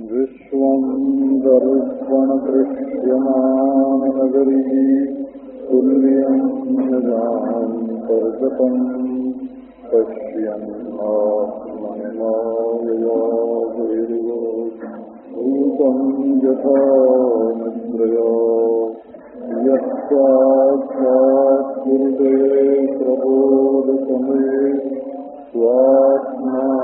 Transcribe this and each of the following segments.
विश्वं दर्शनकृष्यमाननगरी तुल्यं जानं कर्तन् कष्टमनैर्वो भूतं यथा निद्रया। यस्यात्मात् पुरुषे प्रबोधसमये स्वात्मा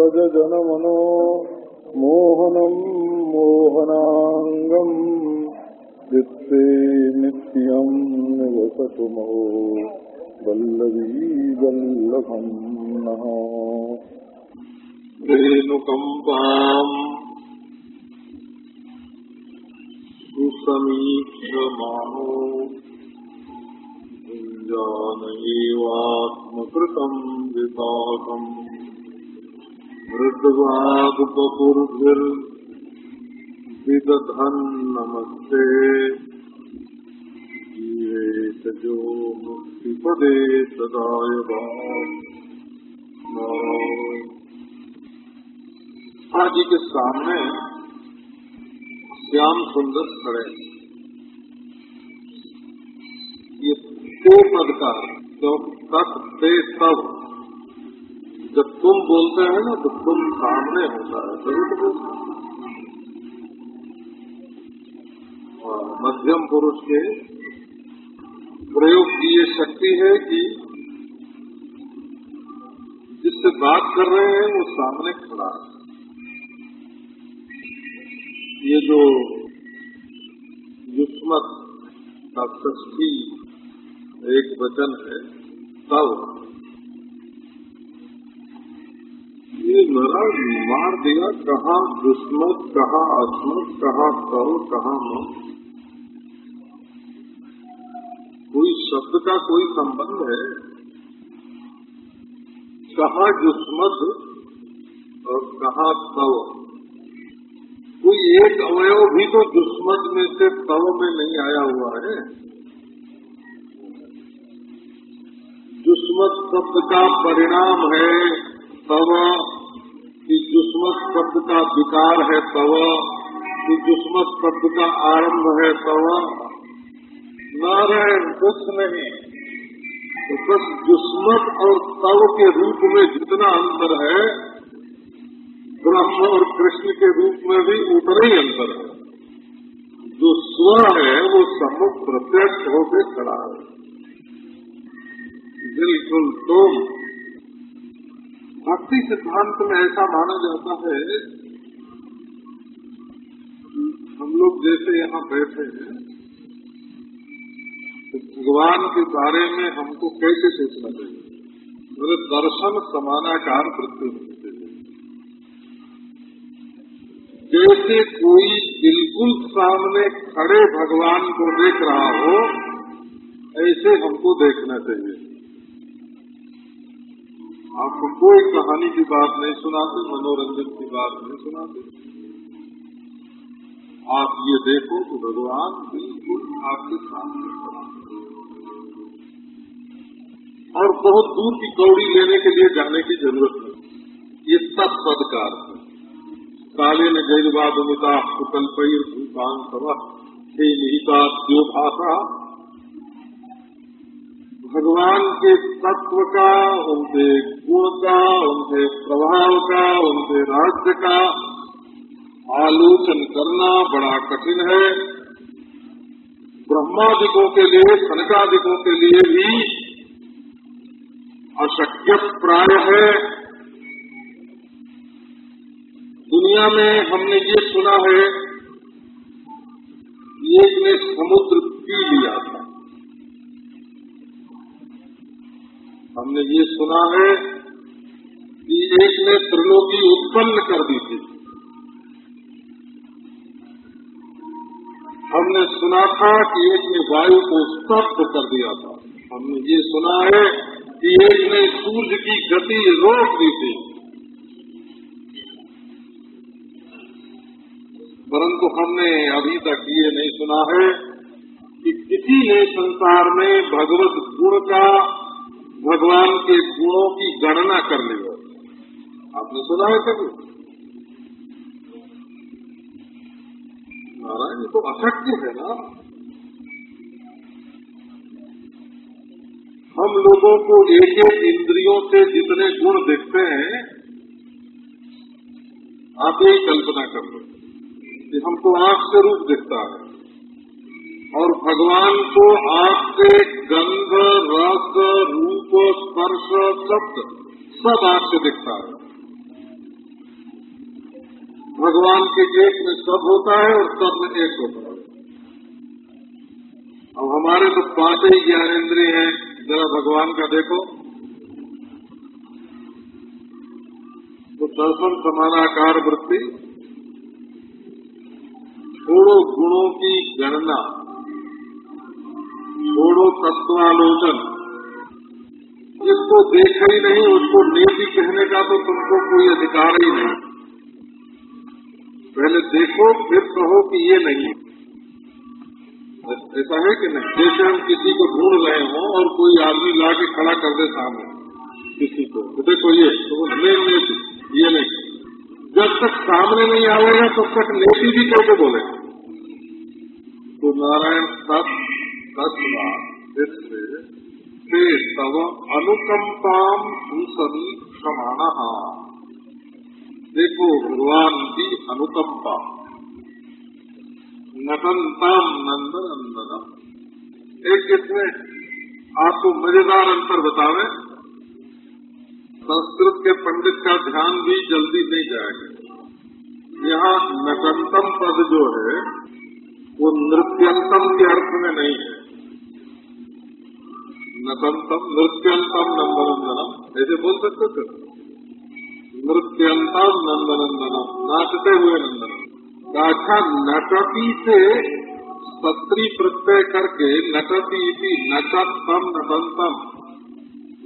व्रजजनमनो मोहनम् मोहनाङ्गम् चित्ते नित्यम् निवसतु मो वल्लवी वल्लभम् रेणुकम्पाम् सुसमीक्षमाणो कुञ्जानयेवात्मकृतम् विपाकम्। मृद्वागुपपुर्भिर्विदधन् नमस्ते जीवेतजो मुक्तिपदे सदाय जी के सामने श्याम सुंदर खड़े ये दो पद का जो तत् से तब जब तुम बोलते हैं ना तो तुम सामने होता है। तभी तो बोलते मध्यम पुरुष के प्रयोग की ये शक्ति है कि जिससे बात कर रहे हैं, वो सामने खड़ा है। ये जो युष्मत का ष्ठी एक वचन है तब ये मेरा मार दिया, कहा दुष्मत कहा अस्मत कहा तव कहा न कोई शब्द का कोई संबंध है? कहा दुष्मत और कहा तव। कोई एक अवयव भी तो दुश्मन में से तव में नहीं आया हुआ है। दुश्मत शब्द का परिणाम है तव। दुश्मत शब्द का विकार है तव, कि दुश्मत शब्द का आरंभ है तव। नारायण कुछ नहीं तो बस दुश्मत और तव के रूप में जितना अंतर है, ब्रह्म और कृष्ण के रूप में भी उतना ही अंतर है। जो स्व है, वो सम्मुख प्रत्यक्ष होकर खड़ा है। बिल्कुल तुम भक्ति सिद्धांत में ऐसा माना जाता है, हम लोग जैसे यहाँ बैठे हैं तो भगवान के बारे में हमको कैसे सोचना चाहिए? मेरे दर्शन समानाकार वृत्ति होनी जैसे कोई बिल्कुल सामने खड़े भगवान को देख रहा हो, ऐसे हमको देखना चाहिए। आपको कोई कहानी की बात नहीं सुनाते, मनोरंजन की बात नहीं सुनाते। आप ये देखो तो भगवान बिल्कुल आपके सामने और बहुत दूर की कौड़ी लेने के लिए जाने की ज़रूरत नहीं। ये सब अर्थ है। काले ने जैवादुमिता कुकल पैर भूपान सभा हे निहिता जो भाषा भगवान के तत्व का, उनके गुण का, उनके प्रभाव का, उनके राज्य का आलोचन करना बड़ा कठिन है। ब्रह्मादिकों के लिए सनकादिकों के लिए भी अशक्य प्राय है। दुनिया में हमने ये सुना है, एक ने समुद्र पी लिया था। हमने ये सुना है कि एक ने त्रिलोकी उत्पन्न कर दी थी। हमने सुना था कि एक ने वायु को स्तब्ध कर दिया था। हमने ये सुना है कि एक ने सूर्य की गति रोक दी थी। परंतु हमने अभी तक ये नहीं सुना है कि किसी ने संसार में भगवत गुण का भगवान के गुणों की गणना करने ली। हो आपने सुना है कभी? नारायण तो अशक्य है ना। हम लोगों को एक एक इंद्रियों से जितने गुण दिखते हैं, आप यही कल्पना कर लो कि हमको आँख से रूप दिखता है। और भगवान को से गंध, रस, रूप, स्पर्श, शब्द सब आपसे दिखता है। भगवान के एक में सब होता है और सब में एक होता है। अब हमारे तो पाँच ही ज्ञानेन्द्रिय हैं। जरा भगवान का देखो। तो दर्शन समानाकार वृत्ति छोड़ो गुणों की गणना। छोड़ो तत्वालोचन। जिसको देखा ही नहीं, उसको नीति कहने का तो तुमको कोई अधिकार ही नहीं। पहले देखो, फिर कहो कि ये नहीं ऐसा है कि नहीं? जैसे हम किसी को ढूंढ रहे हों और कोई आदमी ला के खड़ा कर दे सामने, किसी को तो देखो ये तो नहीं ये नहीं। जब तक सामने नहीं आएगा, तब तक नेति भी कैसे बोले तो नारायण सत तत्व तव अनुकंपाम सुसमी क्षमाण। देखो भगवान की अनुकंपा नटनतम नंद नंदनम एक इसमें आपको मज़ेदार अंतर बतावे। संस्कृत के पंडित का ध्यान भी जल्दी नहीं जाएगा। यहाँ नटंतम पद जो है, वो नृत्यंतम के अर्थ में नहीं है। नटंतम नृत्यंतम नंदनंदनम ऐसे बोल सकते थे नृत्यंतम नंदनंदनम नाचते हुए नंदनम अच्छा नटती से सत्री प्रत्यय करके नटती इति नटतम नटंतम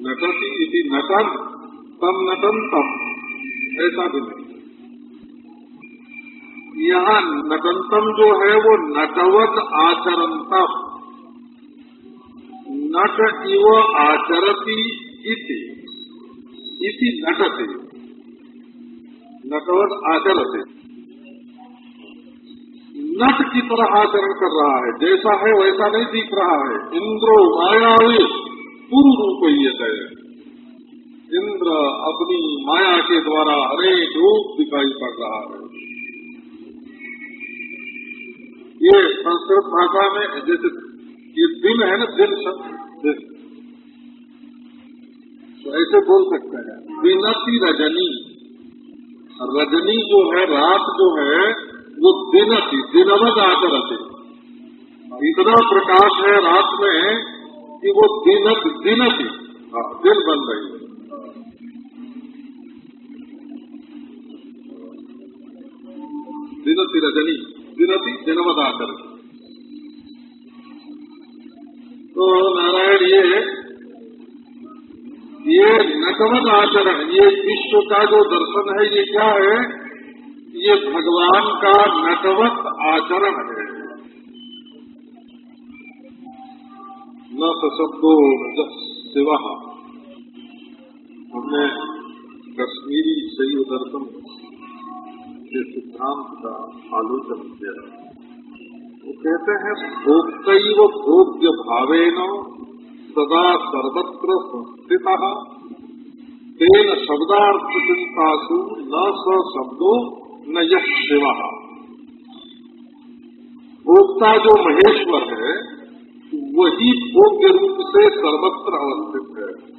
नटती इति नटन तम नटंतम ऐसा भी नहीं। यहाँ नटंतम जो है वो नटवत आचरंतम। नट इव आचरती इति। इति नटते। नटवत आचरते। नट की तरह आचरण कर रहा है। जैसा है, वैसा नहीं दिख रहा है। इंद्रो मायावी पूर्व रूप ही है इंद्र अपनी माया के द्वारा अनेक रूप दिखाई पड़ रहा है। ये संस्कृत भाषा में जैसे ये दिन है ना, दिन शब्द। तो ऐसे बोल सकते हैं। दिनती रजनी। रजनी जो है, रात जो है, वो दिनती, दिनवत आचरती। इतना प्रकाश है रात में कि वो दिनत, दिनती। दिन बन रही है। दिनती रजनी, दिनती, दिनवत आचरती। तो नारायण ये ये नकवत आचरण, ये विश्व का जो दर्शन है, ये क्या है? ये भगवान का नटवत आचरण है। न शब्दो शिवा। हमने कश्मीरी शैव दर्शन के सिद्धांत का आलोचन किया वो कहते हैं भोक्तव भोग्य भावेन सदा सर्वत्र संस्थित। तेन शब्दार्थ चिंतासु न स शब्दो न यश शिव। भोक्ता जो महेश्वर है, वही भोग्य रूप से सर्वत्र अवस्थित है।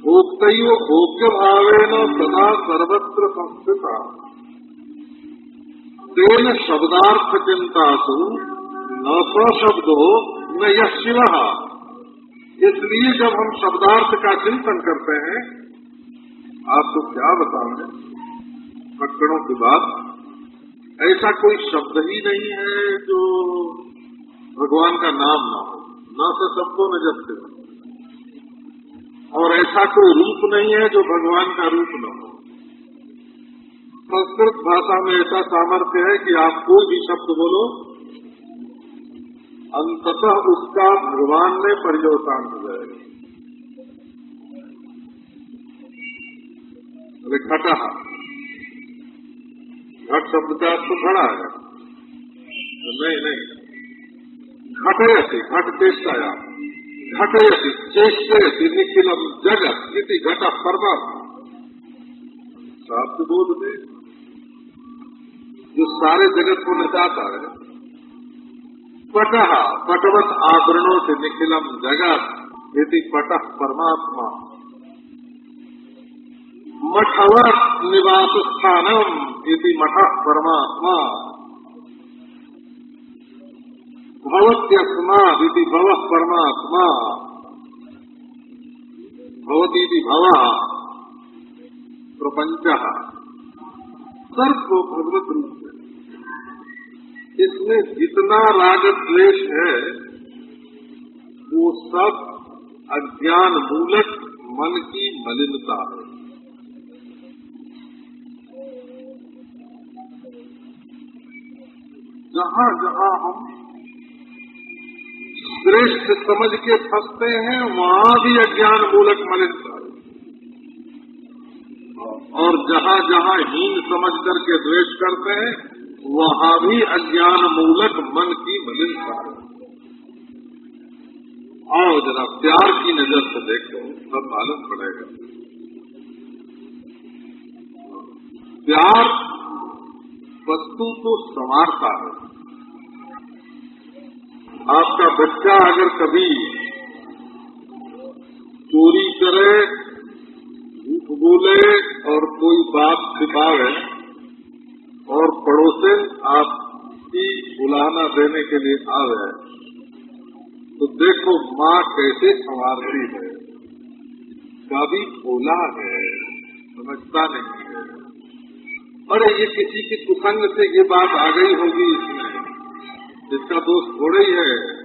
भोक्तव भोग्य भावेन सदा सर्वत्र संस्थित। तेन शब्दार्थ चिंतासु न स शब्दो न यह शिव इसलिए जब हम शब्दार्थ का चिंतन करते हैं आपको क्या बताएँ? पकड़ों की बात। ऐसा कोई शब्द ही नहीं है जो भगवान का नाम ना हो। न तो शब्दों में जैसे और ऐसा कोई रूप नहीं है जो भगवान का रूप न हो। संस्कृत भाषा में ऐसा सामर्थ्य है कि आप कोई भी शब्द बोलो, अंततः उसका भगवान में पर्यवसान हो जाएगा। घटा घट शब्द का तो खड़ा है। नहीं नहीं। घटयति घट चेष्टाया घटयति चेष्टयति निखिलम जगत इति घट परमात्मा। शास्त्र बोध में जो सारे जगत को नचाता है पटह पटवत आवरणों से निखिलम जगत, यदि पटह परमात्मा। मठवत निवास स्थानम यदि मठ परमात्मा। भवत्यस्मा यदि भव परमात्मा। भवती भव, प्रपंच। सर्व भगवत रूप इसमें जितना राग द्वेष है, वो सब अज्ञान मूलक मन की मलिनता है। जहाँ जहाँ हम श्रेष्ठ समझ के फंसते हैं, वहाँ भी अज्ञान मूलक मलिनता है। और जहाँ जहाँ हीन समझ करके द्वेष करते हैं वहाँ भी अज्ञान मूलक मन की मलिनता है आओ जरा प्यार की नज़र से देखो सब मालूम पड़ेगा। प्यार वस्तु को संवारता है। आपका बच्चा अगर कभी चोरी करे, झूठ बोले और कोई बात छिपावे और पड़ोसे आपकी बुलाना देने के लिए आवे तो देखो माँ कैसे संवारती है। कभी बोला है, समझता नहीं है। अरे ये किसी की कुसंग से ये बात आ गई होगी इसमें। इसका दोष थोड़ा ही है।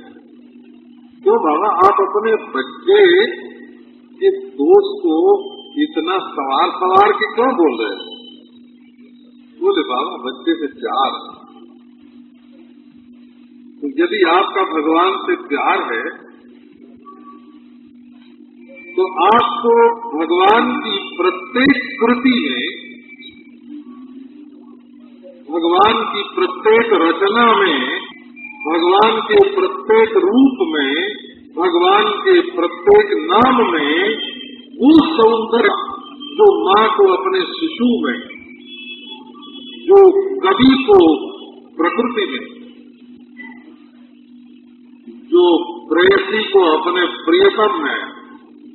तो बाबा, आप अपने बच्चे के दोष को इतना सवार सवार के क्यों बोल रहे हैं? बोले बाबा बच्चे से प्यार तो यदि आपका भगवान से प्यार है तो आपको भगवान की प्रत्येक कृति में, भगवान की प्रत्येक रचना में, भगवान के प्रत्येक रूप में, भगवान के प्रत्येक नाम में, वो सौंदर्य जो माँ को अपने शिशु में जो कवि को प्रकृति में, जो प्रेयसी को अपने प्रियतम में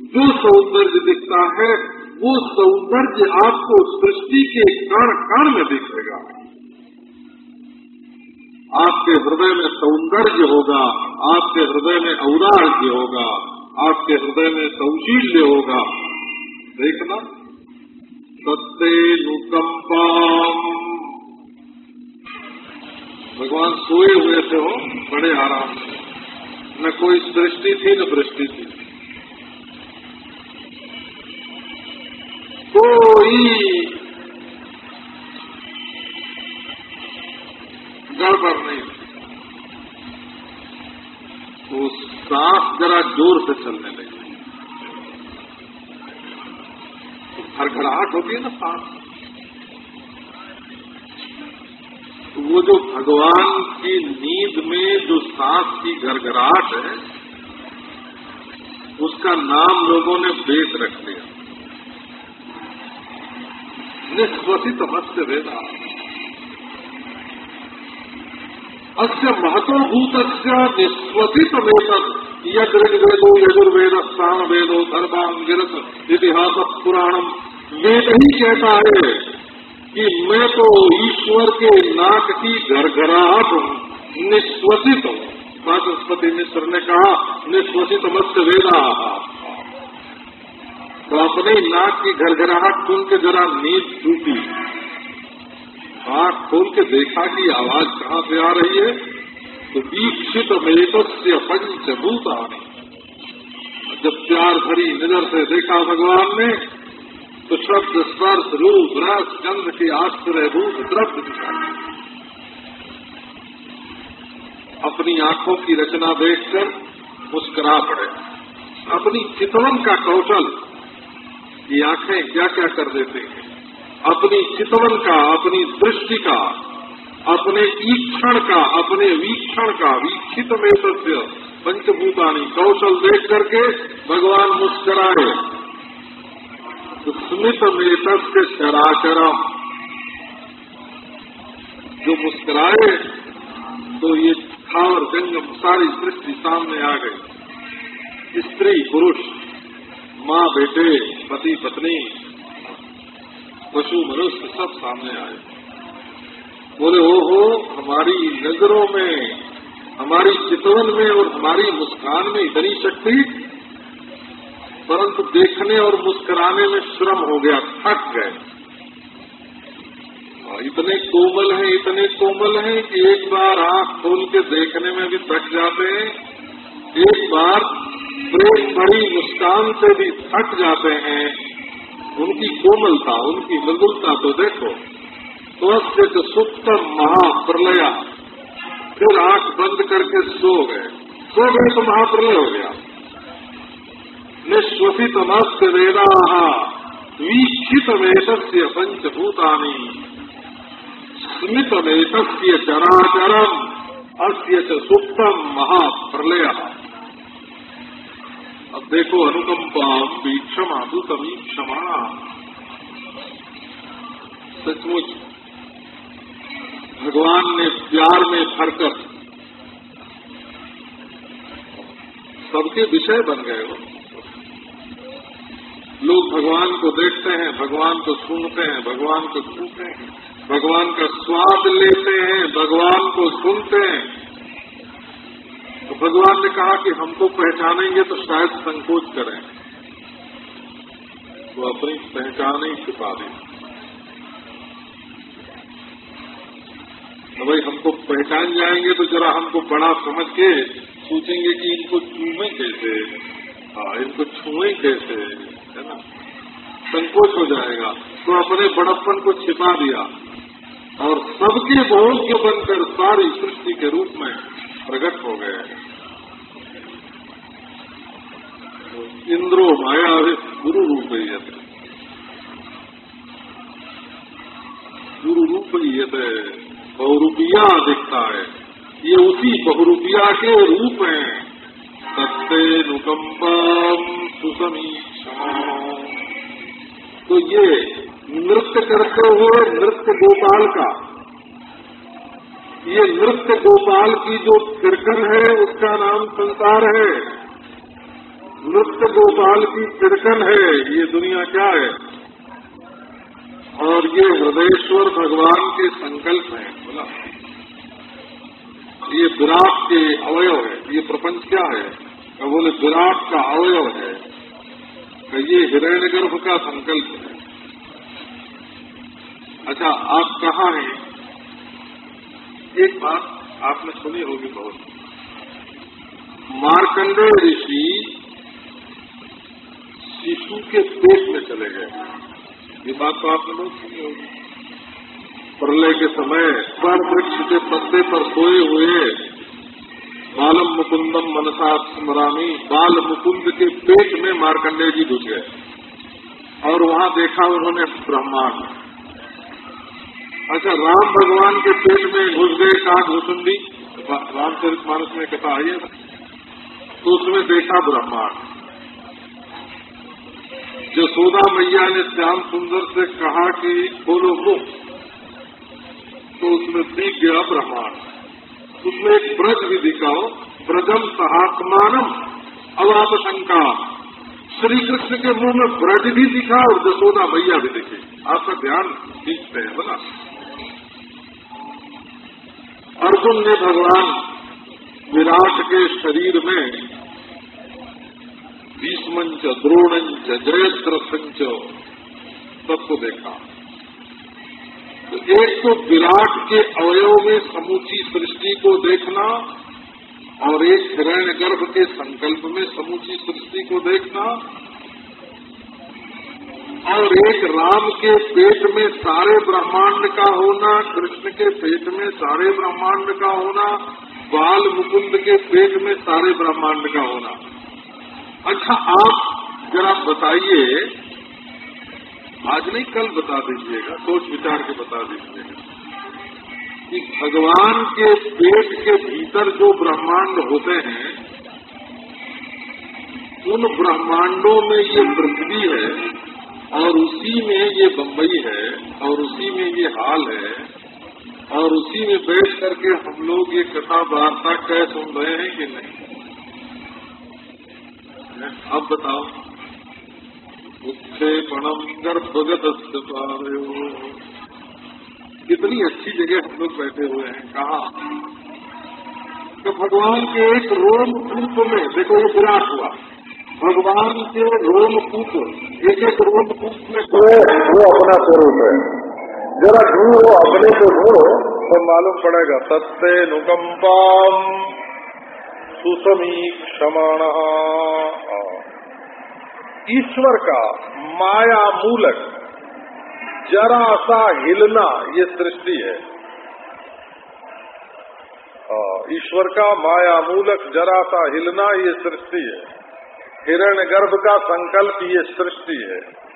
जो सौंदर्य दिखता है, वो सौंदर्य आपको सृष्टि के कण कण में दिखेगा। आपके हृदय में सौंदर्य होगा, आपके हृदय में औदार्य होगा, आपके हृदय में सौशील्य होगा। देखना सत्य नुकंपा भगवान सोए हुए थे हो बड़े आराम से। न कोई सृष्टि थी, न वृष्टि थी। कोई गड़बड़ नहीं वो सांस जरा ज़ोर से चलने लगी। तो घरघराहट होती है ना सांस तो वो जो भगवान की नींद में जो सांस की घरघराहट है, उसका नाम लोगों ने बेच रख दिया। निस्वसित मत्स्य वेदा अस्य महतोभूत निस्वसित वेतन यद ऋग्वेदो यजुर्वेद स्थान वेदो धर्मांगिरत इतिहास पुराणम वेद ही कहता है। कि मैं तो ईश्वर के नाक की घरघराहट हूँ। निस्वसित हूँ। वाचस्पति मिश्र ने कहा, निस्वसित मत्स्य वेदा तो अपने नाक की घरघराहट सुन के जरा नींद टूटी। आँख खोल के देखा कि आवाज़ कहाँ से आ रही है तो दीक्षित मेतस्य पंचभूत आने जब प्यार भरी नज़र से देखा भगवान ने तो शब्द स्पर्श रूप रस गंध के आश्रय रूप, द्रव्य दिखाई अपनी आँखों की रचना देखकर मुस्कुरा पड़े। अपनी चितवन का कौशल, ये आँखें क्या क्या कर देते हैं? अपनी चितवन का, अपनी दृष्टि का, अपने ईक्षण का, अपने वीक्षण का, वीक्षित में सत्य, पंचभूतानी कौशल देख करके भगवान मुस्कराए। स्मित में तस्य शराचरम जो मुस्कुराए तो ये थावर जंगम सारी सृष्टि सामने आ गई। स्त्री, पुरुष, माँ, बेटे, पति, पत्नी, पशु, मनुष्य सब सामने आए। बोले ओ हो हमारी नज़रों में, हमारी चितवन में और हमारी मुस्कान में इतनी शक्ति परंतु देखने और मुस्कुराने में श्रम हो गया, थक गए। इतने कोमल हैं, इतने कोमल हैं कि एक बार आँख खोल के देखने में भी थक जाते हैं। एक बार प्रेम भरी मुस्कान से भी थक जाते हैं। उनकी कोमलता, उनकी मृदुलता तो देखो तो तो सुप्तम महाप्रलया। फिर आँख बंद करके सो गए। सो गए तो महाप्रलय हो गया। निश्वसित मस्त वेदा वीक्षित वेदस्य पंचभूतानी स्मित वेदस्य चराचरम अस्य महाप्रलय। अब देखो अनुकंपा वीक्षमा दूतमी क्षमा सचमुच, भगवान ने प्यार में भरकर सबके विषय बन गए हो। लोग भगवान को देखते हैं, भगवान को सुनते हैं, भगवान को छूते हैं, भगवान का स्वाद लेते हैं, भगवान को सुनते हैं। तो भगवान ने कहा कि हमको पहचानेंगे तो शायद संकोच करें। वो अपनी पहचान ही छुपा दें। तो भाई हमको पहचान जाएँगे तो जरा हमको बड़ा समझ के सोचेंगे कि इनको छूए कैसे? हाँ इनको छुए कैसे? है ना? संकोच हो जाएगा। तो अपने बड़प्पन को छिपा दिया। और सबके भोग्य बनकर सारी सृष्टि के रूप में प्रकट हो गए। इंद्रो माया गुरु रूप ही है। गुरु रूप ही ये बहुरूपिया दिखता है। ये उसी बहुरूपिया के रूप हैं। सत्य नुकम्पम सुसमीक्षा। तो ये नृत्य करते हुए नृत्य गोपाल का, ये नृत्य गोपाल की जो किरकन है, उसका नाम संसार है। नृत्य गोपाल की तिरकन है, ये दुनिया क्या है? और ये हृदयेश्वर भगवान के संकल्प है, बोला। ये विराट के अवयव है, ये प्रपंच क्या है? का बोले विराट का अवयव है। का ये हिरण्य गर्भ का संकल्प है। अच्छा आप कहा हैं? एक बात आपने सुनी होगी बहुत। मार्कंडेय ऋषि शिशु के पेट में चले गए। ये बात तो आपने बहुत सुनी होगी। प्रलय के समय पर वृक्ष के पत्ते पर सोए हुए बालम मुकुंदम मनसा स्मरामी। बाल मुकुंद के पेट में मार्कंडेय जी घुस गए। और वहाँ देखा उन्होंने ब्रह्मांड। अच्छा राम भगवान के पेट में घुस गए, कहा घुसुंडी? रामचरित मानस में कथा आई है तो उसमें देखा ब्रह्मांड। जो यशोदा मैया ने श्याम सुंदर से कहा कि बोलो मुख तो उसमें दिख गया ब्रह्मांड। उसमें एक ब्रज भी दिखाओ ब्रजम सहात्मानम, अवाप शंका। श्री कृष्ण के मुँह में ब्रज भी दिखा और जसोदा मैया भी दिखे। आपका ध्यान खींचते हैं बोला अर्जुन ने भगवान विराट के शरीर में भीष्मंच द्रोणंच जयद्रथंच सबको देखा। एक तो विराट के अवयव में समूची सृष्टि को देखना और एक हिरण्य गर्भ के संकल्प में समूची सृष्टि को देखना और एक राम के पेट में सारे ब्रह्मांड का होना, कृष्ण के पेट में सारे ब्रह्मांड का होना, बाल मुकुंद के पेट में सारे ब्रह्मांड का होना। अच्छा आप जरा बताइए आज नहीं, कल बता दीजिएगा। सोच विचार के बता दीजिएगा। कि भगवान के पेट के भीतर जो ब्रह्मांड होते हैं, उन ब्रह्मांडों में ये पृथ्वी है, और उसी में ये बम्बई है, और उसी में ये हाल है, और उसी में बैठ करके हम लोग ये कथा वार्ता कह सुन रहे हैं कि नहीं? अब बताओ। उत्क्षेपणम गर्भगत कितनी अच्छी जगह हम लोग बैठे हुए हैं, कहा? तो भगवान के एक रोम रूप में, देखो ये विराट हुआ। भगवान के रोम कूप, एक एक रोम कूप में वो वो अपना स्वरूप है। जरा ढूंढो, अपने को ढूंढो तो मालूम पड़ेगा। सत्य नुकंपाम सुसमी क्षमाण ईश्वर का माया मूलक, जरा सा हिलना ये सृष्टि है। ईश्वर का माया मूलक, जरा सा हिलना ये सृष्टि है। हिरण गर्भ का संकल्प ये सृष्टि है।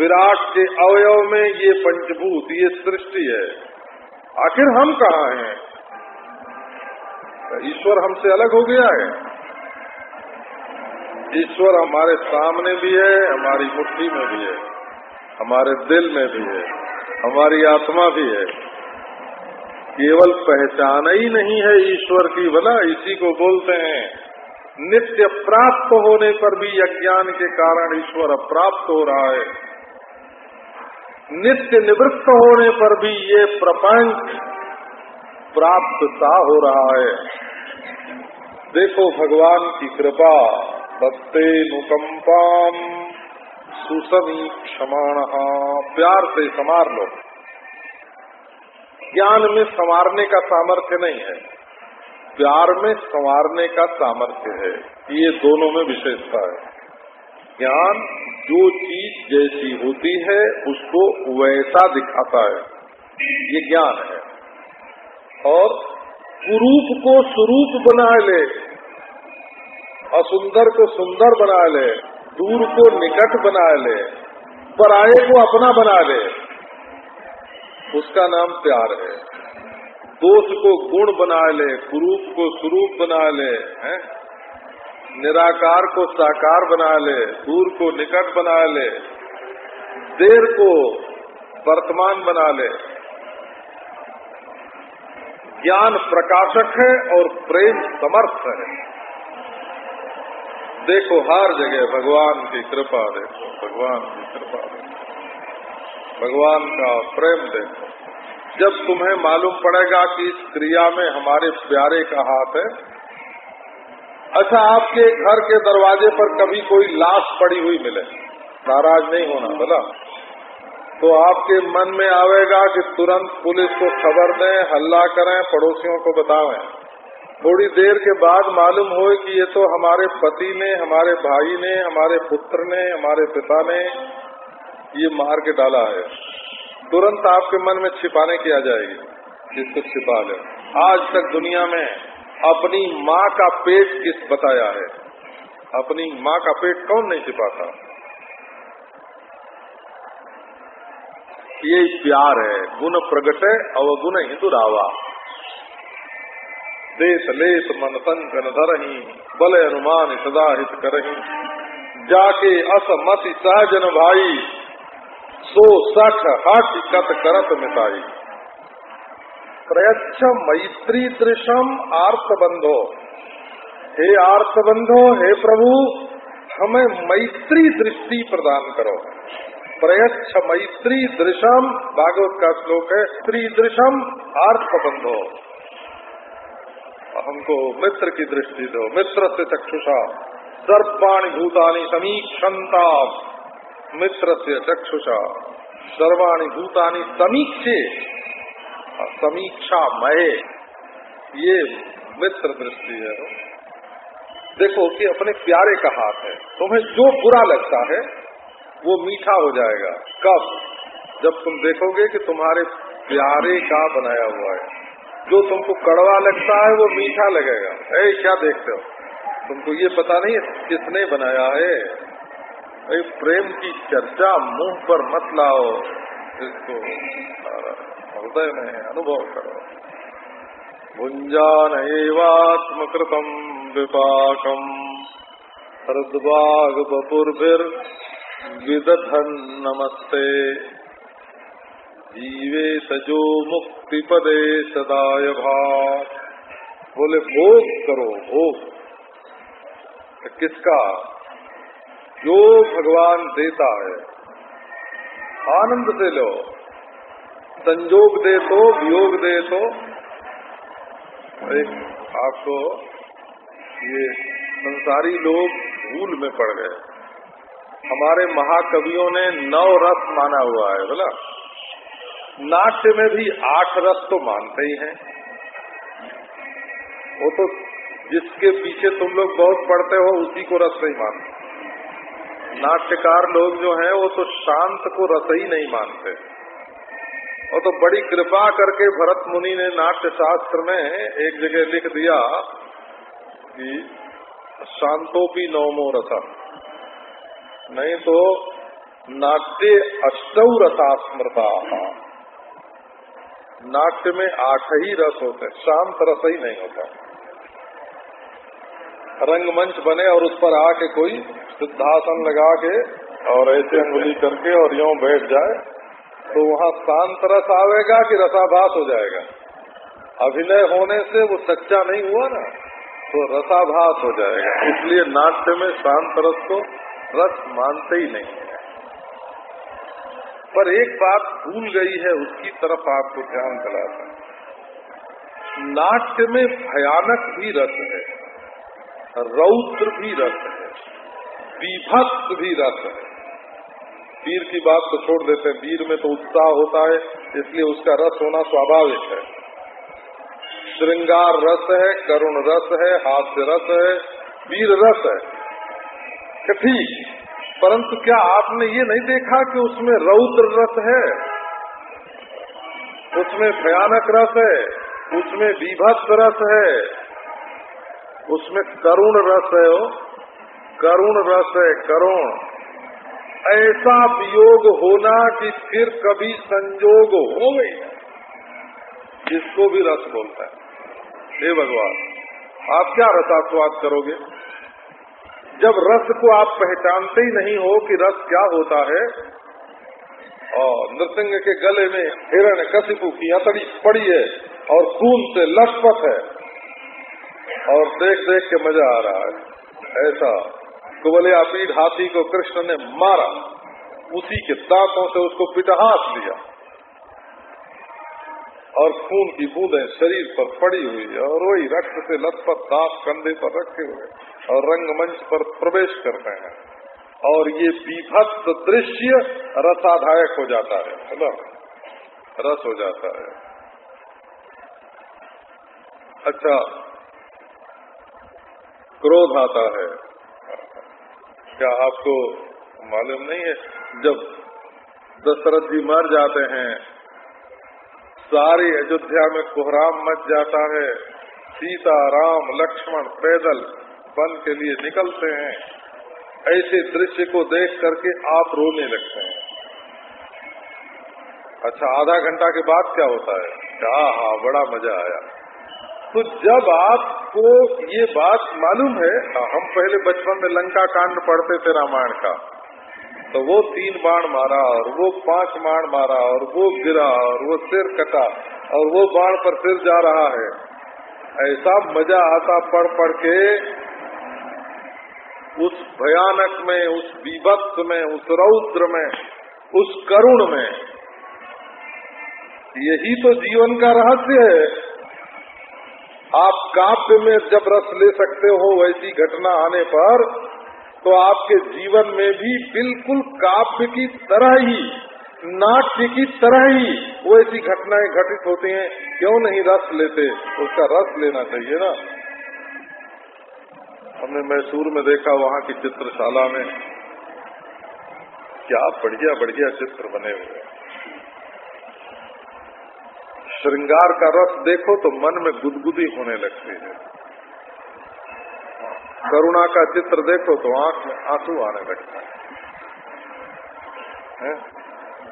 विराट के अवयव में ये पंचभूत ये सृष्टि है। आखिर हम कहा हैं? ईश्वर हमसे अलग हो गया है। ईश्वर हमारे सामने भी है, हमारी मुट्ठी में भी है, हमारे दिल में भी है, हमारी आत्मा भी है। केवल पहचान ही नहीं है ईश्वर की भला इसी को बोलते हैं। नित्य प्राप्त होने पर भी अज्ञान के कारण ईश्वर अप्राप्त हो रहा है। नित्य निवृत्त होने पर भी ये प्रपंच प्राप्तता हो रहा है। देखो भगवान की कृपा। सत्ते नुकंपाम सुसमी क्षमाण प्यार से समार लो। ज्ञान में संवारने का सामर्थ्य नहीं है। प्यार में संवारने का सामर्थ्य है। ये दोनों में विशेषता है। ज्ञान जो चीज़ जैसी होती है, उसको वैसा दिखाता है। ये ज्ञान है। और कुरूप को स्वरूप बना ले। असुंदर को सुंदर बना ले, दूर को निकट बना ले, पराये को अपना बना ले। उसका नाम प्यार है। दोष को गुण बना ले, कुरूप को स्वरूप बना ले, है? निराकार को साकार बना ले, दूर को निकट बना ले, देर को वर्तमान बना ले। ज्ञान प्रकाशक है और प्रेम समर्थ है। देखो हर जगह भगवान की कृपा देखो, भगवान की कृपा देखो। भगवान का प्रेम देखो। जब तुम्हें मालूम पड़ेगा कि इस क्रिया में हमारे प्यारे का हाथ है अच्छा आपके घर के दरवाजे पर कभी कोई लाश पड़ी हुई मिले, नाराज़ नहीं होना बोला तो आपके मन में आवेगा कि तुरंत पुलिस को खबर दें, हल्ला करें, पड़ोसियों को बतावें। थोड़ी देर के बाद मालूम हो कि ये तो हमारे पति ने, हमारे भाई ने, हमारे पुत्र ने, हमारे पिता ने ये मार के डाला है। तुरंत आपके मन में छिपाने की आ जाएगी जिसको छिपा ले। आज तक दुनिया में अपनी माँ का पेट किस बताया है? अपनी माँ का पेट कौन नहीं छिपाता? ये प्यार है, गुण प्रगट अवगुण हिंदुरावा। देश लेस मन संकन धरही बल अनुमान सदा हित करही जाके अस मसी सहजन भाई, सो सख हठ कत करत मिताई। प्रयच्छ मैत्री दृशम आर्त बंधो हे आर्त बंधो हे प्रभु, हमें मैत्री दृष्टि प्रदान करो। प्रयच्छ मैत्री दृशम भागवत का श्लोक है, स्त्री दृशम आर्थ बंधो हमको मित्र की दृष्टि दो मित्र से चक्षुषा, सर्वाणी भूतानी समीक्षता मित्र से चक्षुषा, सर्वाणी भूतानी समीक्षे समीक्षा मय ये मित्र दृष्टि है। देखो कि अपने प्यारे का हाथ है, तुम्हें जो बुरा लगता है, वो मीठा हो जाएगा। कब? जब तुम देखोगे कि तुम्हारे प्यारे का बनाया हुआ है। जो तुमको कड़वा लगता है, वो मीठा लगेगा। ऐ क्या देखते हो? तुमको ये पता नहीं किसने बनाया है? ऐ प्रेम की चर्चा मुँह पर मत लाओ। इसको हृदय में अनुभव करो। भुंजान एवात्मकृतम विपाकम। हृदबाग बपुर्भिर विदधन नमस्ते। जीवे सजो मुक्ति पदे सदाय भाव बोले, भोग करो, भोग। किसका? जो भगवान देता है। आनंद से लो। संजोग दे तो वियोग दे तो। एक आपको ये संसारी लोग भूल में पड़ गए। हमारे महाकवियों ने नौ रस माना हुआ है, बोला। नाट्य में भी आठ रस तो मानते ही हैं। वो तो जिसके पीछे तुम लोग बहुत पढ़ते हो, उसी को रस नहीं मानते। नाट्यकार लोग जो हैं, वो तो शांत को रस ही नहीं मानते। वो तो बड़ी कृपा करके भरत मुनि ने नाट्य शास्त्र में एक जगह लिख दिया कि शांतोपी नवमो रथ नहीं तो नाट्य अष्टौ रथा स्मृता नाट्य में आठ ही रस होते हैं। शांत रस ही नहीं होता। रंगमंच बने और उस पर आके कोई सिद्धासन लगा के और ऐसे अंगुली करके और यूँ बैठ जाए तो वहाँ शांत रस आवेगा कि रसाभास हो जाएगा। अभिनय होने से वो सच्चा नहीं हुआ ना तो रसाभास हो जाएगा। इसलिए नाट्य में शांत रस को रस मानते ही नहीं। पर एक बात भूल गई है, उसकी तरफ़ आपको ध्यान दिलाता नाट्य में भयानक भी रस है, रौद्र भी रस है, विभक्त भी रस है। वीर की बात तो छोड़ देते हैं, वीर में तो उत्साह होता है, इसलिए उसका रस होना स्वाभाविक है। श्रृंगार रस है, करुण रस है, हास्य रस है, वीर रस है ठीक परंतु क्या आपने ये नहीं देखा कि उसमें रौद्र रस है? उसमें भयानक रस है, उसमें विभत्स रस है, उसमें करुण रस है वो करुण रस है, करुण। ऐसा वियोग होना कि फिर कभी संजोग हो गई जिसको भी रस बोलता है। हे भगवान, आप क्या रसास्वाद करोगे? जब रस को आप पहचानते ही नहीं हो कि रस क्या होता है, और नृसिंह के गले में हिरण कसिपु की अतड़ी पड़ी है, और खून से लथपथ है, और देख देख के मज़ा आ रहा है। ऐसा कुबलिया पीठ हाथी को कृष्ण ने मारा, उसी के दांतों से उसको पिटहास लिया और खून की बूंदें शरीर पर पड़ी हुई और वही रक्त से लथपथ दांत कंधे पर रखे हुए और रंगमंच पर प्रवेश करते हैं। और ये बीभत्स दृश्य रसाधायक हो जाता है है ना? रस हो जाता है। अच्छा क्रोध आता है। क्या आपको मालूम नहीं है? जब दशरथ जी मर जाते हैं, सारी अयोध्या में कोहराम मच जाता है। सीता राम लक्ष्मण, पैदल वन के लिए निकलते हैं, ऐसे दृश्य को देख करके आप रोने लगते हैं। अच्छा आधा घंटा के बाद क्या होता है? हाँ हाँ बड़ा मज़ा आया। तो जब आपको ये बात मालूम है हम पहले बचपन में लंका कांड पढ़ते थे रामायण का। तो वो तीन बाण मारा, और वो पाँच बाण मारा, और वो गिरा, और वो सिर कटा, और वो बाण पर सिर जा रहा है। ऐसा मज़ा आता पढ़ पढ़ के उस भयानक में, उस विभक्त में, उस रौद्र में, उस करुण में। यही तो जीवन का रहस्य है। आप काव्य में जब रस ले सकते हो वैसी घटना आने पर तो आपके जीवन में भी बिल्कुल काव्य की तरह ही, नाट्य की तरह ही वैसी घटनाएँ घटित होती हैं। क्यों नहीं रस लेते? उसका रस लेना चाहिए ना। हमने मैसूर में देखा, वहाँ की चित्रशाला में क्या बढ़िया बढ़िया चित्र बने हुए श्रृंगार का रस देखो तो मन में गुदगुदी होने लगती है। करुणा का चित्र देखो तो आँख में आँसू आने लगता है?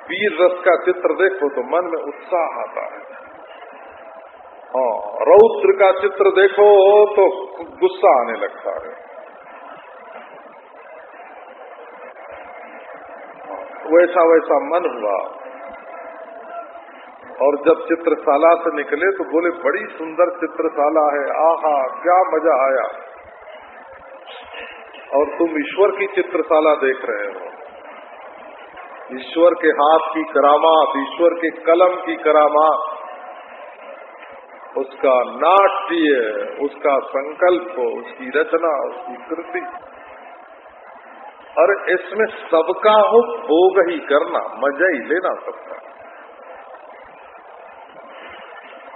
वीर रस का चित्र देखो तो मन में उत्साह आता है। हाँ रौद्र का चित्र देखो तो गुस्सा आने लगता है। हाँ, वैसा वैसा मन हुआ। और जब चित्रशाला से निकले तो बोले बड़ी सुंदर चित्रशाला है आहा क्या मज़ा आया। और तुम ईश्वर की चित्रशाला देख रहे हो। ईश्वर के हाथ की करामात ईश्वर के कलम की करामात उसका नाट्य उसका संकल्प, उसकी रचना, उसकी कृति। और इसमें सबका हो, भोग ही करना, मज़ा ही लेना सबका।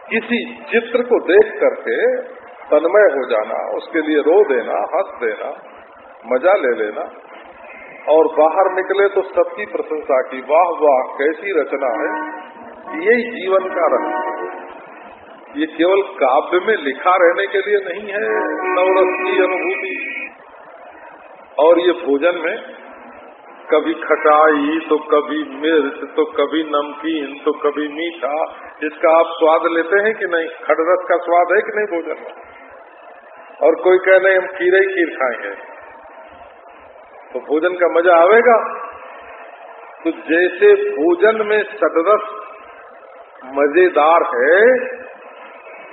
किसी चित्र को देख करके तन्मय हो जाना, उसके लिए रो देना, हंस देना, मज़ा ले लेना, और बाहर निकले तो सबकी प्रशंसा की, वाह वाह, कैसी रचना है। यही जीवन का रंग ये केवल काव्य में लिखा रहने के लिए नहीं है, नवरस की अनुभूति। और ये भोजन में कभी खटाई तो कभी मिर्च तो कभी नमकीन तो कभी मीठा, इसका आप स्वाद लेते हैं कि नहीं? खड़रस का स्वाद है कि नहीं भोजन में? और कोई कह, नहीं, हम खीरे ही खीर खाएँगे। तो भोजन का मज़ा आवेगा। तो जैसे भोजन में सदरस मज़ेदार है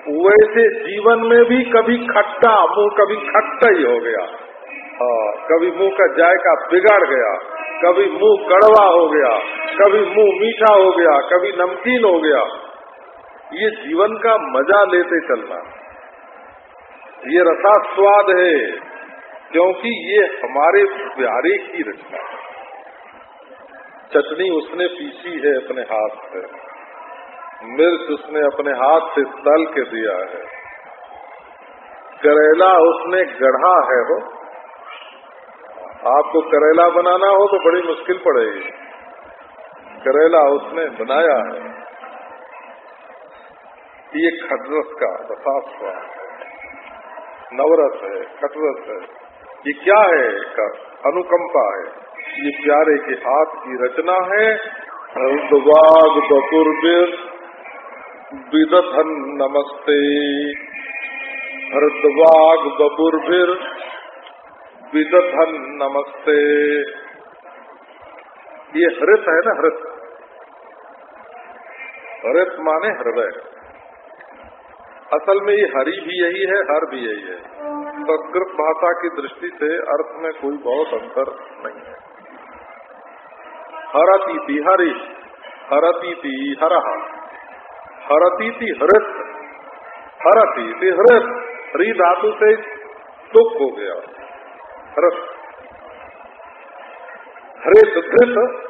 वैसे जीवन में भी कभी खट्टा, मुँह कभी खट्टा ही हो गया। हाँ कभी मुँह का जायका बिगाड़ गया, कभी मुँह कड़वा हो गया, कभी मुँह मीठा हो गया, कभी नमकीन हो गया। ये जीवन का मज़ा लेते चलना। ये रसास्वाद है, क्योंकि ये हमारे प्यारे की रचना है। चटनी उसने पीसी है अपने हाथ से। मिर्च उसने अपने हाथ से तल के दिया है। करेला उसने गढ़ा है, हो। आपको करेला बनाना हो तो बड़ी मुश्किल पड़ेगी। करेला उसने बनाया है। ये खटरस का रसास्वा है। नवरस है, खटरस है। ये क्या है का अनुकंपा है। ये प्यारे के हाथ की रचना है। हृदवाग बपुर्बिर विदधन नमस्ते। हृदवाग बपुर्भिर विदधन नमस्ते। ये हृत है ना हृत? हृत माने हृदय। असल में ये हरि भी यही है, हर भी यही है। संस्कृत भाषा की दृष्टि से अर्थ में कोई बहुत अंतर नहीं है। हरती हरि हरती हर। हरती। हृत हरती। हृत हरी धातु से दुख हो गया। हृत हृत धृत।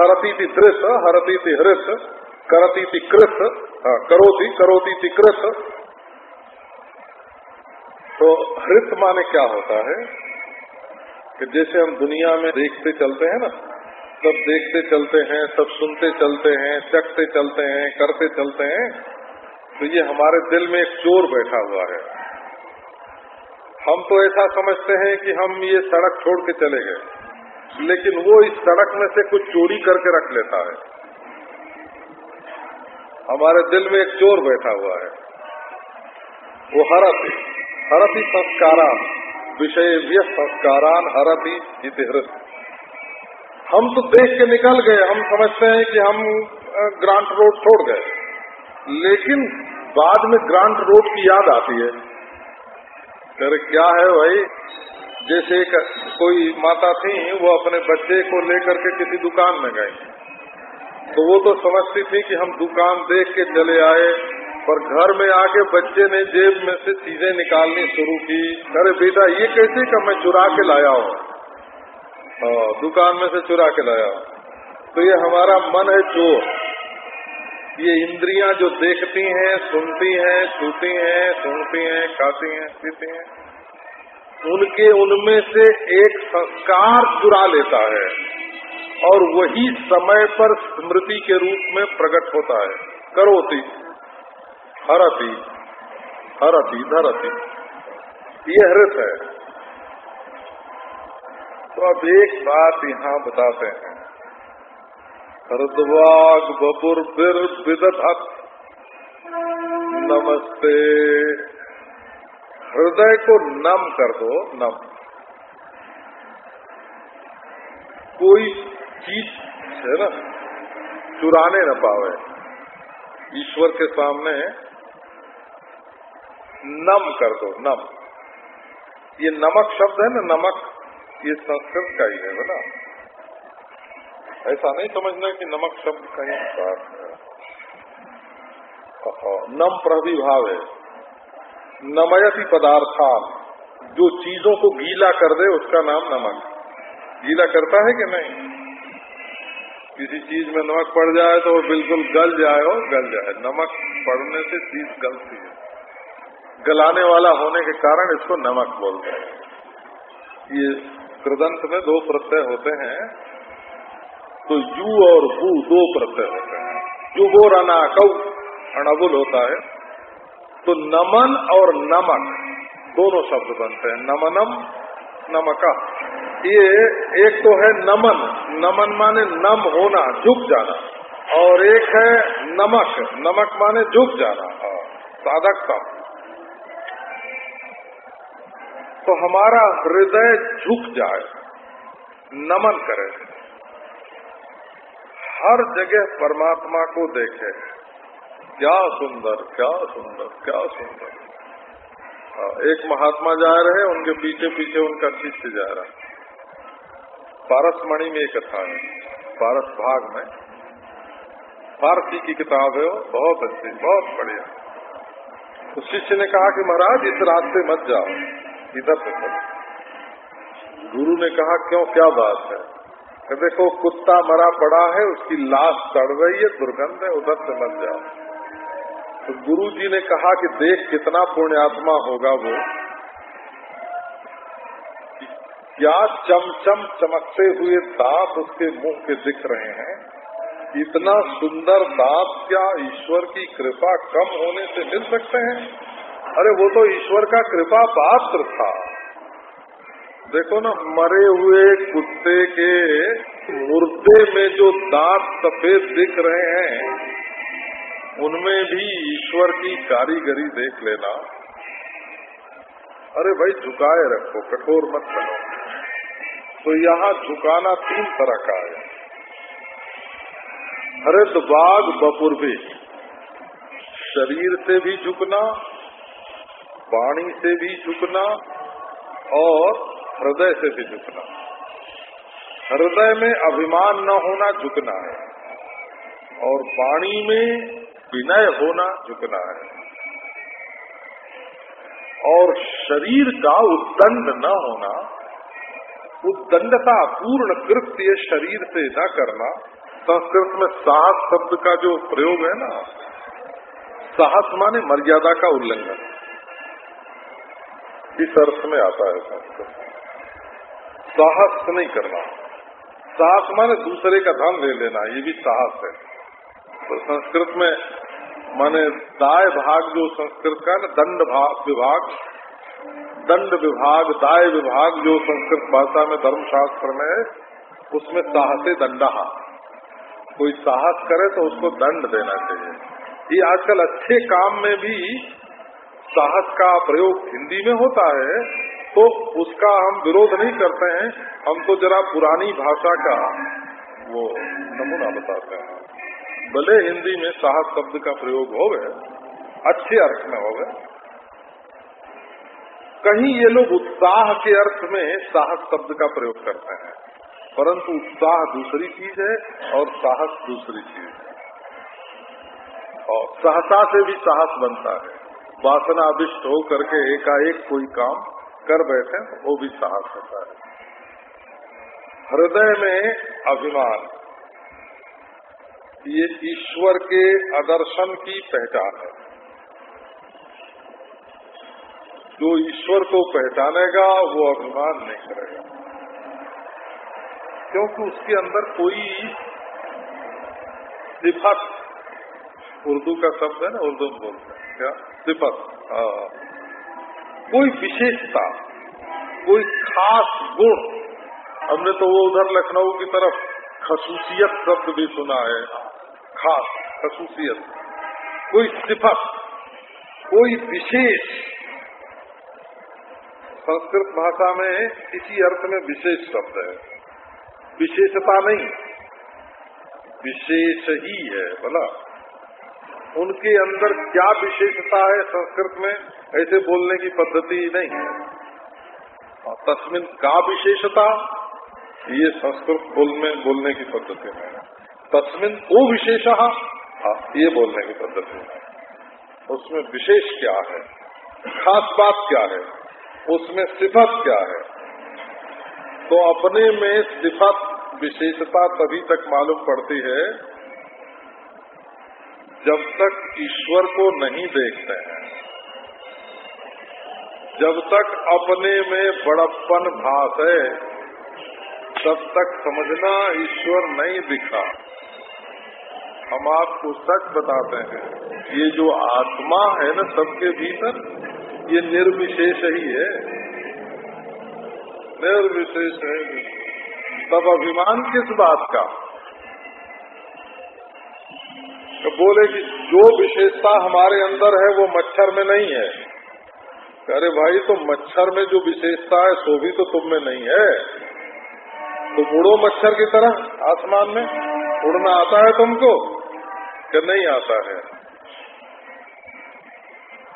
हरती धृत। हरती। हृत करती कृत करोती करोती कृत। तो हृत माने क्या होता है? कि जैसे हम दुनिया में देखते चलते हैं ना सब देखते चलते हैं, सब सुनते चलते हैं, चखते चलते हैं, करते चलते हैं तो ये हमारे दिल में एक चोर बैठा हुआ है। हम तो ऐसा समझते हैं कि हम ये सड़क छोड़ के चले गए, लेकिन वो इस सड़क में से कुछ चोरी करके रख लेता है। हमारे दिल में एक चोर बैठा हुआ है। वो हरती हरती संस्कारान विषय संस्कारान, हरती इतिहृत हम तो देख के निकल गए। हम समझते हैं कि हम ग्रांट रोड छोड़ गए। लेकिन बाद में ग्रांट रोड की याद आती है। अरे, क्या है भाई? जैसे एक कोई माता थी, वो अपने बच्चे को लेकर के किसी दुकान में गई। तो वो तो समझती थी कि हम दुकान देख के चले आए, पर घर में आके बच्चे ने जेब में से चीज़ें निकालनी शुरू की। अरे बेटा, ये कैसे का मैं चुरा के लाया हूँ? दुकान में से चुरा के लाया। तो ये हमारा मन है चोर। ये इंद्रियाँ जो देखती हैं, सुनती हैं, छूती हैं, सुनती हैं, खाती हैं, पीती हैं, उनके उनमें से एक संस्कार चुरा लेता है और वही समय पर स्मृति के रूप में प्रकट होता है। करोती, हरती हरती, धरती। ये हृत है। तो अब एक बात यहाँ बताते हैं। हृदवाग बपुर बिर विदधत नमस्ते। हृदय को नम कर दो, नम। कोई चीज़ है ना, चुराने न पावे। ईश्वर के सामने नम कर दो, नम। ये नमक शब्द है ना, नमक। ये संस्कृत का ही है ना? ऐसा नहीं समझना कि नमक शब्द कहीं बात है। नम प्रभिभाव है नमयती पदार्थान, जो चीज़ों को गीला कर दे, उसका नाम नमक। गीला करता है कि नहीं? किसी चीज़ में नमक पड़ जाए तो बिल्कुल गल जाए, और गल जाए। नमक पड़ने से चीज़ गलती है। गलाने वाला होने के कारण इसको नमक बोलते हैं। ये कृदंत में दो प्रत्यय होते हैं तो यू और बू दो प्रत्यय होते हैं। यू वो रना कौ अणबुल होता है। तो नमन और नमक दोनों शब्द बनते हैं। नमनम नमका। ये एक तो है नमन। नमन माने नम होना झुक जाना। और एक है नमक। नमक माने झुक जाना। हाँ, साधकता। तो हमारा हृदय झुक जाए नमन करे। हर जगह परमात्मा को देखे। क्या सुंदर क्या सुंदर क्या सुंदर। हाँ, एक महात्मा जा रहे उनके पीछे पीछे उनका शिष्य जा रहा। पारसमणि में एक कथा है पारस भाग में। फारसी की किताब है वो बहुत अच्छी बहुत बढ़िया। तो शिष्य ने कहा कि महाराज इस रास्ते मत जाओ। इधर से चलो गुरु ने कहा, क्यों? क्या बात है? देखो, कुत्ता मरा पड़ा है, उसकी लाश चढ़ रही है, दुर्गंध है, उधर से मत जाओ। तो गुरु जी ने कहा कि देख कितना पुण्यात्मा होगा वो। क्या चमचम चमकते हुए दांत उसके मुँह के दिख रहे हैं? इतना सुंदर दांत क्या ईश्वर की कृपा कम होने से मिल सकते हैं? अरे वो तो ईश्वर का कृपा पात्र था। देखो ना, मरे हुए कुत्ते के मुर्दे में जो दांत सफ़ेद दिख रहे हैं, उनमें भी ईश्वर की कारीगरी देख लेना। अरे भाई, झुकाए रखो, कठोर मत करो तो यहाँ झुकाना तीन तरह का है। हरित बाघ बपुर भी, शरीर से भी झुकना वाणी से भी झुकना और हृदय से भी झुकना। हृदय में अभिमान न होना झुकना है और वाणी में विनय होना झुकना है। और शरीर का उद्दंड न होना, उद्दंडता पूर्ण कृत्य शरीर से न करना, संस्कृत में साहस शब्द का जो प्रयोग है ना, साहस माने मर्यादा का उल्लंघन। इस अर्थ में आता है संस्कृत साहस नहीं करना। साहस माने दूसरे का धन ले लेना, ये भी साहस है। तो संस्कृत में माने दाय भाग जो संस्कृत का ना, दंड भाग विभाग, दंड विभाग, दाय विभाग जो संस्कृत भाषा में धर्मशास्त्र में है, उसमें साहसे दंडा। कोई साहस करे तो उसको दंड देना चाहिए। ये आजकल अच्छे काम में भी साहस का प्रयोग हिंदी में होता है तो उसका हम विरोध नहीं करते हैं। हम तो जरा पुरानी भाषा का वो नमूना बताते हैं। भले हिंदी में साहस शब्द का प्रयोग हो गए अच्छे अर्थ में हो गए कहीं ये लोग उत्साह के अर्थ में साहस शब्द का प्रयोग करते हैं। परंतु उत्साह दूसरी चीज़ है और साहस दूसरी चीज़ है। और सहसा से भी साहस बनता है। वासना अभिष्ट हो करके एकाएक कोई काम कर बैठे, वो भी साहस होता है। हृदय में अभिमान, ये ईश्वर के आदर्शन की पहचान है। जो ईश्वर को पहचानेगा, वो अभिमान नहीं करेगा। क्योंकि उसके अंदर कोई सिफत, उर्दू का शब्द है ना, उर्दू में बोलते हैं। क्या? हाँ। कोई विशेषता, कोई खास गुण, हमने तो वो उधर लखनऊ की तरफ़ खसूसियत शब्द भी सुना है, खास खसूसियत, कोई सिफत, कोई विशेष संस्कृत भाषा में इसी अर्थ में विशेष शब्द है, विशेषता नहीं, विशेष ही है, बोला उनके अंदर क्या विशेषता है संस्कृत में, ऐसे बोलने की पद्धति नहीं। है तस्मिन का विशेषता, ये संस्कृत बोल में, बोलने की पद्धति है। तस्मिन को विशेष ये बोलने की पद्धति है। उसमें विशेष क्या है? खास बात क्या है? उसमें सिफत क्या है? तो अपने में सिफत, विशेषता तभी तक मालूम पड़ती है जब तक ईश्वर को नहीं देखते हैं, जब तक अपने में बड़प्पन भास है, तब तक समझना ईश्वर नहीं दिखा। हम आपको सच बताते हैं, ये जो आत्मा है ना सबके भीतर, ये निर्विशेष ही है। निर्विशेष है। तब अभिमान किस बात का? बोले कि जो विशेषता हमारे अंदर है, वो मच्छर में नहीं है। अरे भाई तो मच्छर में जो विशेषता है, सो भी तो तुम में नहीं है। तो उड़ो मच्छर की तरह आसमान में। उड़ना आता है तुमको कि नहीं आता है?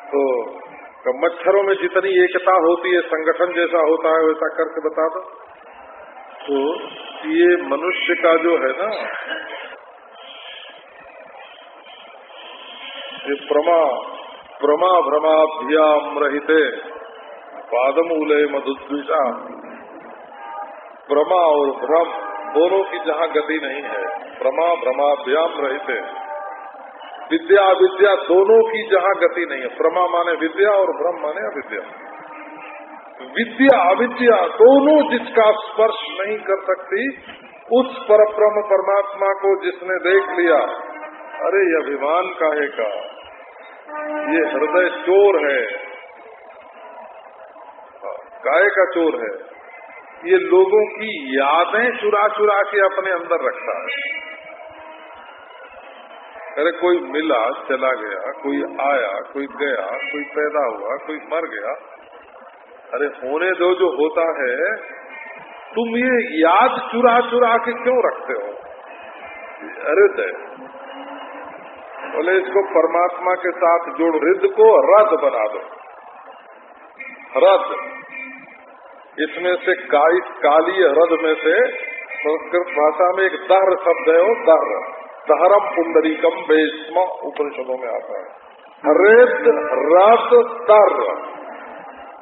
तो मच्छरों में जितनी एकता होती है, संगठन जैसा होता है, वैसा करके बता दो। तो ये मनुष्य का जो है ना प्रमा प्रमा भ्रमाभ्याम रहते। पादमूले मधुद्विषा। प्रमा और भ्रम दोनों की जहाँ गति नहीं है, प्रमा भ्रमाभ्याम रहते। विद्या, अविद्या दोनों की जहाँ गति नहीं है। प्रमा माने विद्या और भ्रम माने अविद्या। विद्या, अविद्या दोनों जिसका स्पर्श नहीं कर सकती, उस पर परमात्मा को जिसने देख लिया अरे, ये अभिमान काहे का? ये हृदय चोर है। काय का चोर है? ये लोगों की यादें चुरा चुरा के अपने अंदर रखता है। अरे, कोई मिला, चला गया, कोई आया, कोई गया, कोई पैदा हुआ, कोई मर गया। अरे, होने दो जो होता है, तुम ये याद चुरा चुरा के क्यों रखते हो? अरे दे बोले, इसको परमात्मा के साथ जोड़ रिद को रद बना दो। रद इसमें से काई, काली रद में से संस्कृत भाषा में एक दहर शब्द है वो दहर। दहरम पुंडरीकम बेस्म उपनिषदों में आता है। रिद रद तर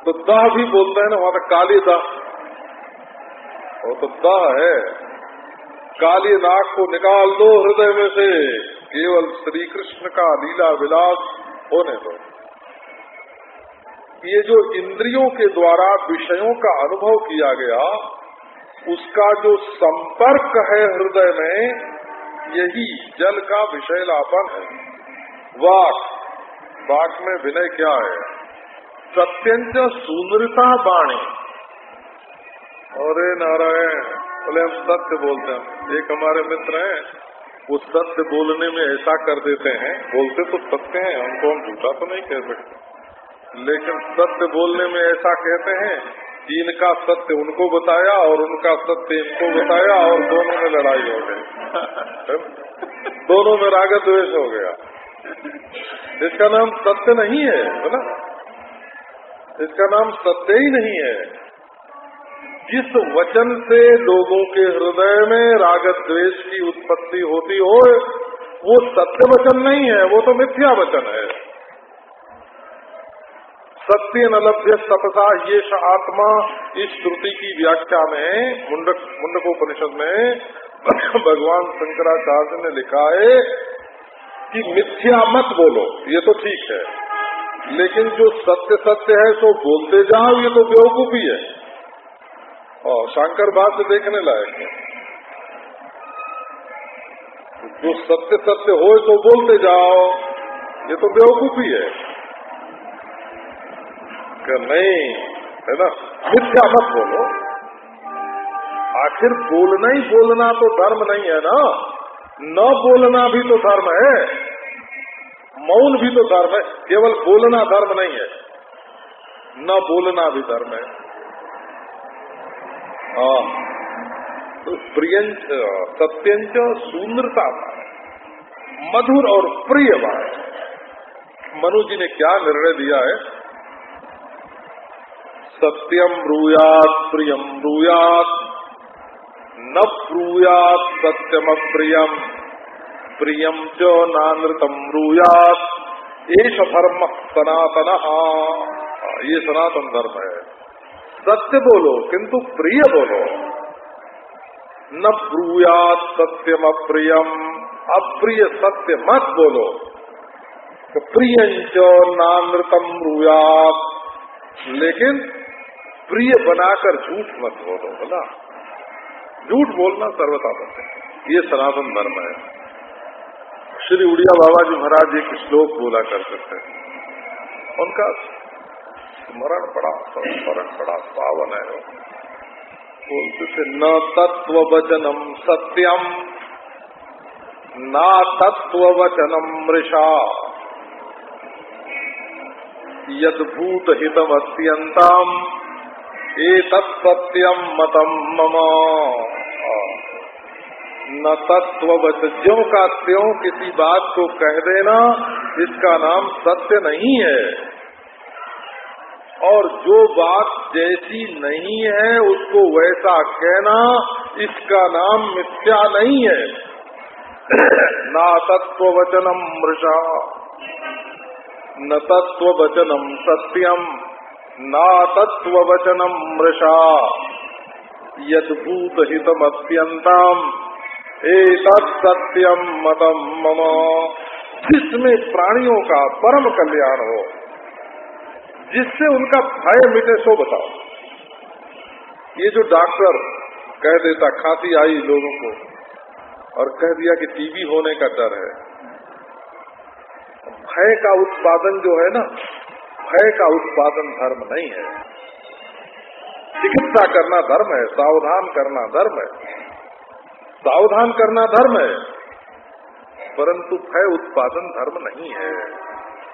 तो दह भी बोलते हैं ना, वहाँ तक काली दाह। वो तो दाह है। काली नाक को निकाल दो हृदय में से। केवल श्री कृष्ण का लीला विलास होने दो। ये जो इंद्रियों के द्वारा विषयों का अनुभव किया गया, उसका जो संपर्क है हृदय में, यही जल का विषय लापन है। वाक वाक में विनय क्या है? सत्यंच सुंदरता बाणी। अरे नारायण बोले हम सत्य बोलते हैं, एक हमारे मित्र हैं वो सत्य बोलने में ऐसा कर देते हैं, बोलते तो सत्य हैं, उनको हम झूठा तो नहीं कह सकते। लेकिन सत्य बोलने में ऐसा कहते हैं कि इनका सत्य उनको बताया और उनका सत्य इनको बताया और दोनों में लड़ाई हो गई। दोनों में राग द्वेष हो गया। इसका नाम सत्य नहीं है बोला इसका नाम सत्य ही नहीं है। जिस वचन से लोगों के हृदय में रागत द्वेष की उत्पत्ति होती हो, वो सत्य वचन नहीं है, वो तो मिथ्या वचन है। सत्य न लभ्य तपसा ये आत्मा, इस श्रुति की व्याख्या में, मुंडक, मुंडकोपनिषद में, भगवान शंकराचार्य ने लिखा है कि मिथ्या मत बोलो, ये तो ठीक है। लेकिन जो सत्य सत्य है, सो बोलते जाओ, ये तो बेवकूफ़ी है। और शंकर बात से देखने लायक है। जो सत्य सत्य हो तो बोलते जाओ, ये तो बेवकूफ़ी है। कि नहीं, है ना? मिथ्या मत बोलो। आखिर बोलना ही बोलना तो धर्म नहीं है ना। न बोलना भी तो धर्म है, मौन भी तो धर्म है। केवल बोलना धर्म नहीं है, न बोलना भी धर्म है। प्रियंच सत्यंच सुंदरता मधुर और प्रिय बात मनु जी ने क्या निर्णय दिया है? सत्यम ब्रूयात प्रियम ब्रूयात। न ब्रूयात सत्यम प्रियम प्रियम च नानृतम ब्रूयात। एश धर्म सनातन। ये सनातन धर्म है। सत्य बोलो, किंतु प्रिय बोलो। न ब्रूयात सत्यम अप्रियम अप्रिय सत्य मत बोलो। तो प्रियंच नामृतम ब्रूयात, लेकिन प्रिय बनाकर झूठ मत बोलो बोला झूठ बोलना सर्वथा सत्य ये सनातन धर्म है। श्री उड़िया बाबा जी महाराज एक श्लोक बोला करते थे। उनका स्मरण बड़ा स्मरण बड़ा पावन है न तत्व वचनम सत्यम ना तत्व वचनम मृषा। यदूत हितम अत्यंतम सत्यम मतम मम। न तत्ववत ज्यो का त्यों किसी बात को कह देना इसका नाम सत्य नहीं है। और जो बात जैसी नहीं है, उसको वैसा कहना इसका नाम मिथ्या नहीं है। ना तत्व वचनम मृषा, न तत्व वचनम सत्यम, ना तत्व वचनम मृषा। यदूत हितमत्यंतम एक सत्यम मतम मम। जिसमें प्राणियों का परम कल्याण हो जिससे उनका भय मिटे, सो बताओ। ये जो डॉक्टर कह देता, खांसी आई लोगों को, और कह दिया कि टीबी होने का डर है। भय का उत्पादन जो है ना, भय का उत्पादन धर्म नहीं है। चिकित्सा करना धर्म है, सावधान करना धर्म है। सावधान करना धर्म है, परंतु भय उत्पादन धर्म नहीं है।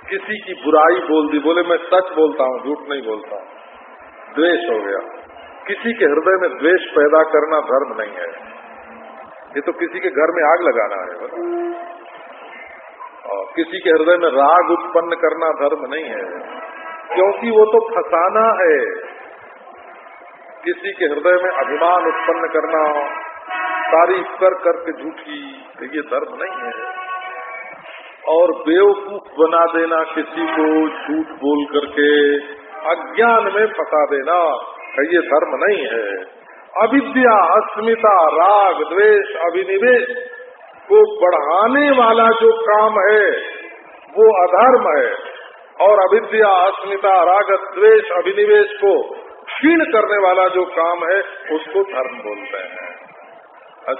किसी की बुराई बोल दी, बोले मैं सच बोलता हूँ, झूठ नहीं बोलता द्वेष हो गया। किसी के हृदय में द्वेष पैदा करना धर्म नहीं है। ये तो किसी के घर में आग लगाना है और किसी के हृदय में राग उत्पन्न करना धर्म नहीं है। क्योंकि वो तो फसाना है। किसी के हृदय में अभिमान उत्पन्न करना, तारीफ़ कर करके झूठी तो ये धर्म नहीं है। और बेवकूफ़ बना देना किसी को, झूठ बोल करके अज्ञान में फंसा देना ये धर्म नहीं है। अविद्या, अस्मिता, राग, द्वेष अभिनिवेश को बढ़ाने वाला जो काम है, वो अधर्म है। और अविद्या, अस्मिता, राग, द्वेष अभिनिवेश को क्षीण करने वाला जो काम है, उसको धर्म बोलते हैं।